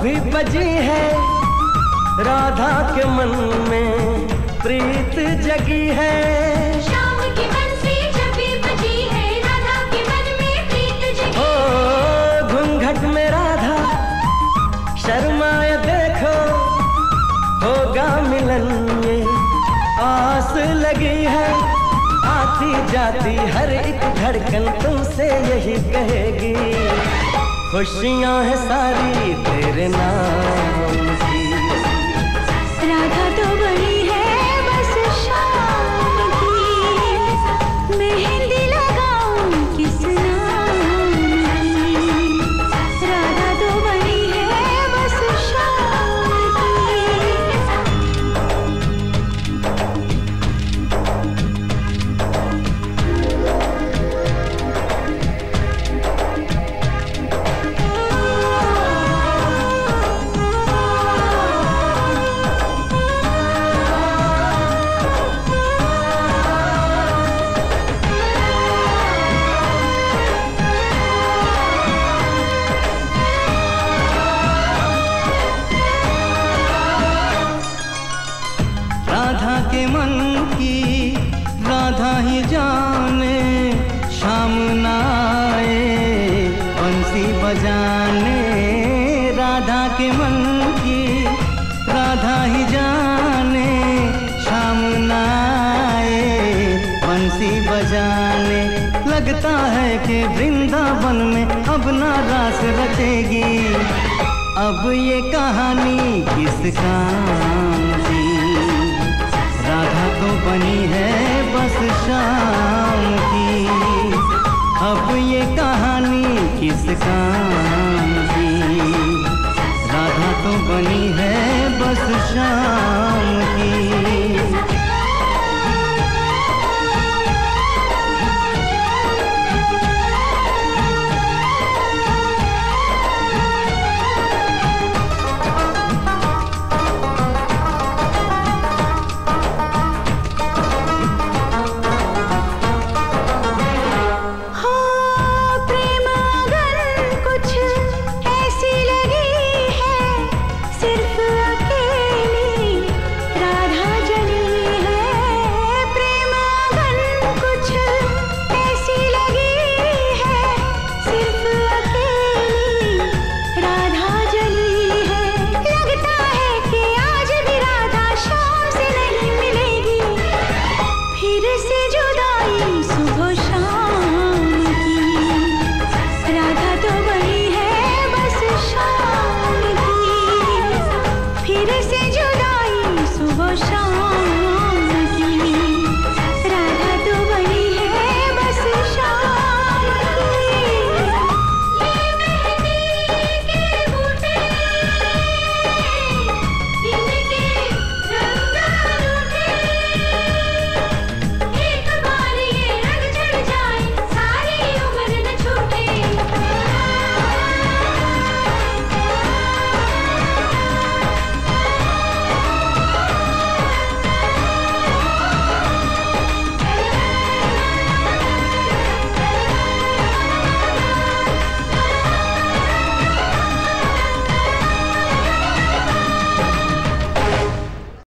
भी बजी है। राधा के मन में प्रीत जगी है। शाम की बंसी जब भी बजी है राधा के मन में प्रीत जगी ओ घूंघट में राधा शर्माए देखो। होगा मिलन ये आस लगी है। आती जाती हर एक धड़कन तुमसे यही कहेगी। खुशियाँ हैं सारी तेरे नाम की बंसी बजाने, लगता है कि वृंदावन में अब ना रास रचेगी। अब ये कहानी किस काम की? राधा तो बनी है बस शाम की। अब ये कहानी किस काम की? राधा तो बनी है बस शाम